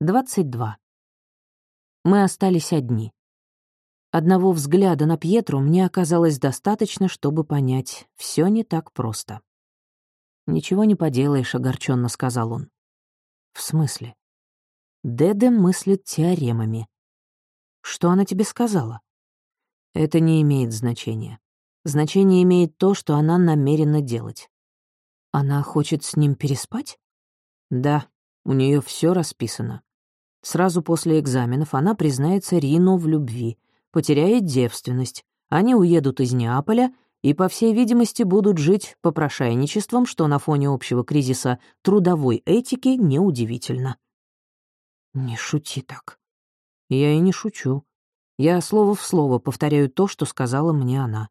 22. Мы остались одни. Одного взгляда на Пьетру мне оказалось достаточно, чтобы понять, все не так просто. «Ничего не поделаешь», — огорченно сказал он. «В смысле?» Деде мыслит теоремами. «Что она тебе сказала?» «Это не имеет значения. Значение имеет то, что она намерена делать». «Она хочет с ним переспать?» «Да, у нее все расписано. Сразу после экзаменов она признается Рину в любви, потеряет девственность. Они уедут из Неаполя и, по всей видимости, будут жить попрошайничеством, что на фоне общего кризиса трудовой этики неудивительно. «Не шути так». «Я и не шучу. Я слово в слово повторяю то, что сказала мне она».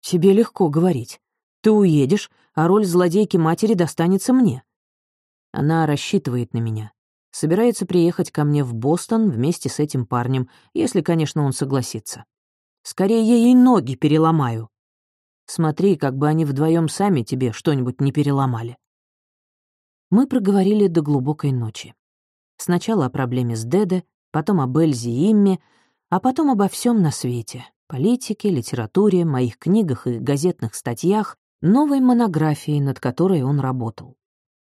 «Тебе легко говорить. Ты уедешь, а роль злодейки-матери достанется мне». Она рассчитывает на меня. Собирается приехать ко мне в Бостон вместе с этим парнем, если, конечно, он согласится. Скорее я ей ноги переломаю. Смотри, как бы они вдвоем сами тебе что-нибудь не переломали. Мы проговорили до глубокой ночи. Сначала о проблеме с Деде, потом об Эльзе и Имме, а потом обо всем на свете — политике, литературе, моих книгах и газетных статьях, новой монографии, над которой он работал.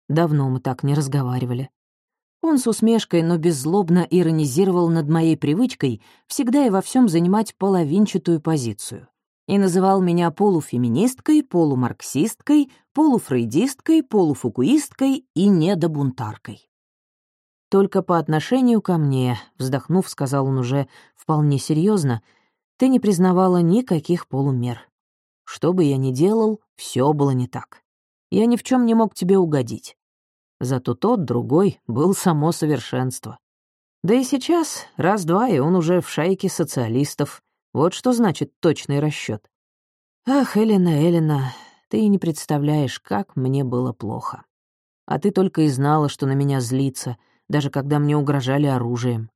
Давно мы так не разговаривали. Он с усмешкой, но беззлобно иронизировал над моей привычкой всегда и во всем занимать половинчатую позицию. И называл меня полуфеминисткой, полумарксисткой, полуфрейдисткой, полуфукуисткой и недобунтаркой. Только по отношению ко мне, вздохнув, сказал он уже вполне серьезно, ты не признавала никаких полумер. Что бы я ни делал, все было не так. Я ни в чем не мог тебе угодить. Зато тот, другой, был само совершенство. Да и сейчас, раз-два, и он уже в шайке социалистов. Вот что значит точный расчет. Ах, Элена, Элена, ты не представляешь, как мне было плохо. А ты только и знала, что на меня злиться, даже когда мне угрожали оружием.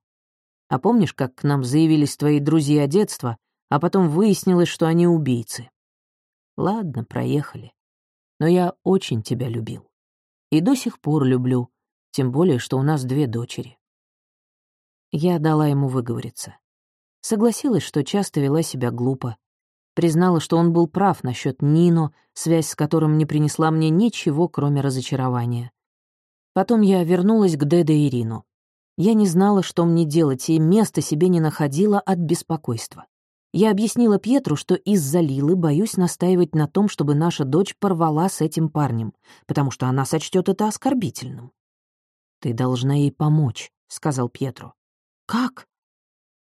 А помнишь, как к нам заявились твои друзья детства, а потом выяснилось, что они убийцы? Ладно, проехали. Но я очень тебя любил. И до сих пор люблю, тем более, что у нас две дочери. Я дала ему выговориться. Согласилась, что часто вела себя глупо. Признала, что он был прав насчет Нино, связь с которым не принесла мне ничего, кроме разочарования. Потом я вернулась к Деде Ирину. Я не знала, что мне делать, и места себе не находила от беспокойства. Я объяснила Пьетру, что из-за Лилы боюсь настаивать на том, чтобы наша дочь порвала с этим парнем, потому что она сочтет это оскорбительным. «Ты должна ей помочь», — сказал Пьетру. «Как?»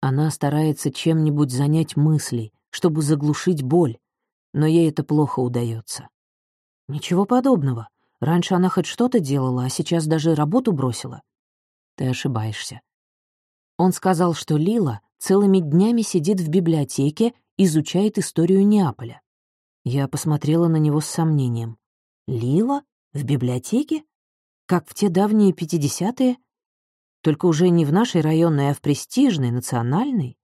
Она старается чем-нибудь занять мысли, чтобы заглушить боль, но ей это плохо удается. «Ничего подобного. Раньше она хоть что-то делала, а сейчас даже работу бросила». «Ты ошибаешься. Он сказал, что Лила целыми днями сидит в библиотеке, изучает историю Неаполя. Я посмотрела на него с сомнением. «Лила? В библиотеке? Как в те давние пятидесятые? Только уже не в нашей районной, а в престижной, национальной?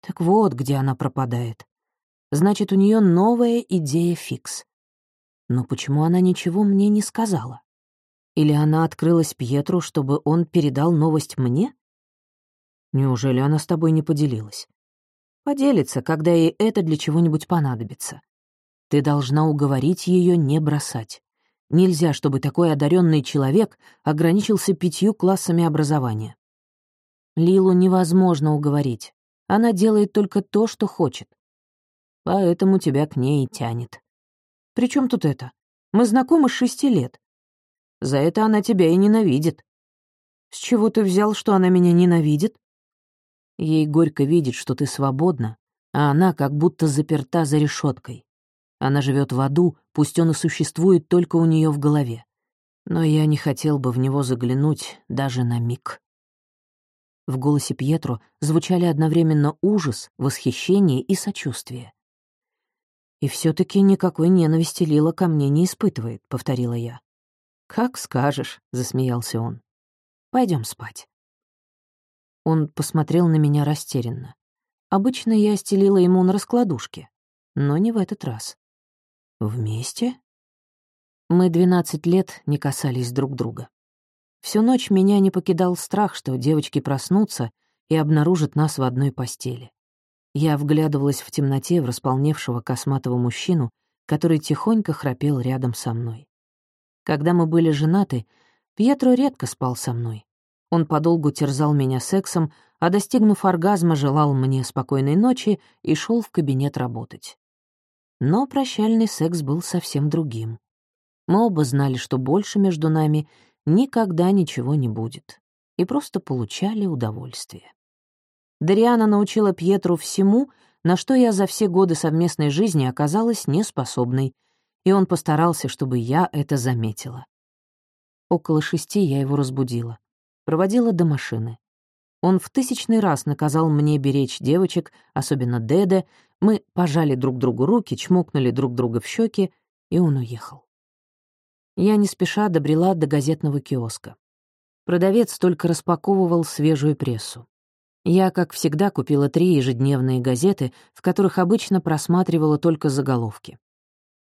Так вот, где она пропадает. Значит, у нее новая идея фикс. Но почему она ничего мне не сказала? Или она открылась Пьетру, чтобы он передал новость мне? Неужели она с тобой не поделилась? Поделится, когда ей это для чего-нибудь понадобится. Ты должна уговорить ее не бросать. Нельзя, чтобы такой одаренный человек ограничился пятью классами образования. Лилу невозможно уговорить. Она делает только то, что хочет. Поэтому тебя к ней и тянет. Причем тут это? Мы знакомы с шести лет. За это она тебя и ненавидит. С чего ты взял, что она меня ненавидит? Ей горько видеть, что ты свободна, а она как будто заперта за решеткой. Она живет в аду, пусть он и существует только у нее в голове. Но я не хотел бы в него заглянуть даже на миг. В голосе Пьетро звучали одновременно ужас, восхищение и сочувствие. «И все таки никакой ненависти Лила ко мне не испытывает», — повторила я. «Как скажешь», — засмеялся он. Пойдем спать». Он посмотрел на меня растерянно. Обычно я стелила ему на раскладушке, но не в этот раз. «Вместе?» Мы двенадцать лет не касались друг друга. Всю ночь меня не покидал страх, что девочки проснутся и обнаружат нас в одной постели. Я вглядывалась в темноте в располневшего косматого мужчину, который тихонько храпел рядом со мной. Когда мы были женаты, Пьетро редко спал со мной. Он подолгу терзал меня сексом, а, достигнув оргазма, желал мне спокойной ночи и шел в кабинет работать. Но прощальный секс был совсем другим. Мы оба знали, что больше между нами никогда ничего не будет, и просто получали удовольствие. Дариана научила Пьетру всему, на что я за все годы совместной жизни оказалась неспособной, и он постарался, чтобы я это заметила. Около шести я его разбудила, проводила до машины. Он в тысячный раз наказал мне беречь девочек, особенно Деде. Мы пожали друг другу руки, чмокнули друг друга в щеки, и он уехал. Я не спеша добрела до газетного киоска. Продавец только распаковывал свежую прессу. Я, как всегда, купила три ежедневные газеты, в которых обычно просматривала только заголовки.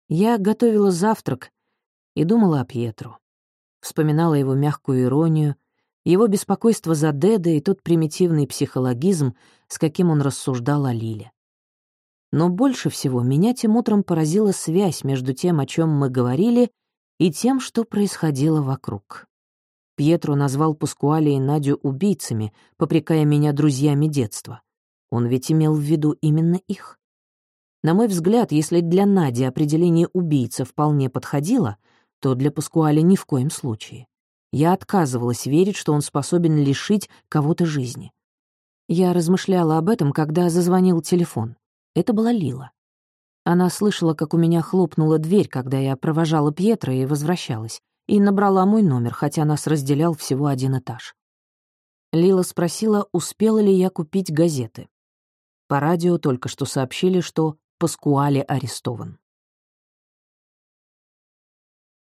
Я готовила завтрак и думала о Пьетру. Вспоминала его мягкую иронию, его беспокойство за Деда и тот примитивный психологизм, с каким он рассуждал о Лиле. Но больше всего меня тем утром поразила связь между тем, о чем мы говорили, и тем, что происходило вокруг. Пьетро назвал Паскуале и Надю убийцами, попрекая меня друзьями детства. Он ведь имел в виду именно их. На мой взгляд, если для Нади определение убийца вполне подходило, то для Паскуаля ни в коем случае. Я отказывалась верить, что он способен лишить кого-то жизни. Я размышляла об этом, когда зазвонил телефон. Это была Лила. Она слышала, как у меня хлопнула дверь, когда я провожала Пьетро и возвращалась, и набрала мой номер, хотя нас разделял всего один этаж. Лила спросила, успела ли я купить газеты. По радио только что сообщили, что Паскуале арестован.